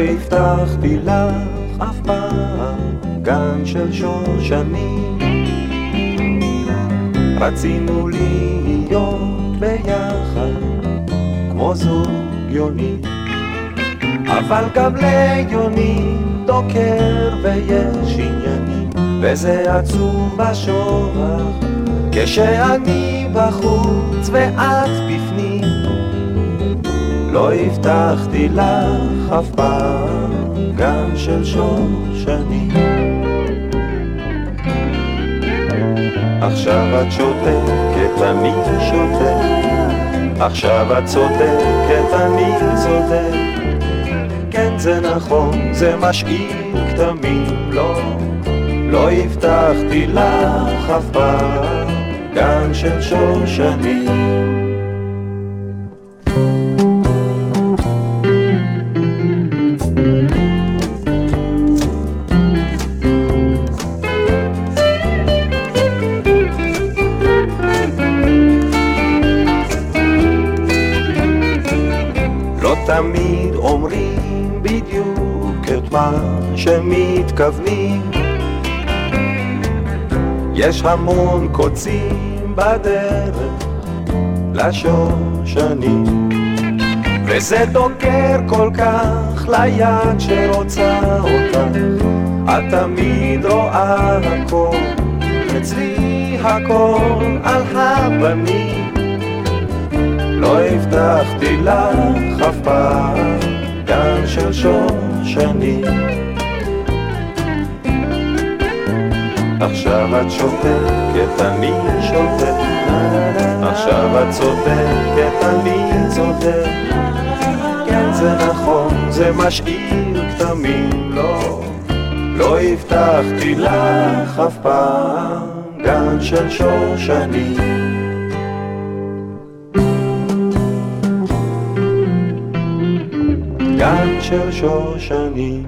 הבטחתי לך אף פעם גן של שושנים. רצינו להיות ביחד כמו זוג יוני. אבל גם ליוני דוקר ויש עניינים וזה עצוב בשורח. כשאני בחוץ ואת בפנים לא הבטחתי לך אף פעם גן של שושנים עכשיו את שותקת, אני שותק עכשיו את צודקת, אני צודק. כן זה נכון, זה משאיר כתמים, לא לא הבטחתי לך אף פעם גן של שושנים תמיד אומרים בדיוק את מה שמתכוונים. יש המון קוצים בדרך לשושנים וזה דוקר כל כך ליד שרוצה אותך. את תמיד רואה הכל אצלי הכל על הבנים לא הבטחתי לך אף פעם גן של שושנים עכשיו את שותקת, אני שותק. עכשיו את צודקת, אני צודק. כן זה נכון, זה משאיר כתמים, לא. לא הבטחתי לך אף פעם גן של שושנים 小小少年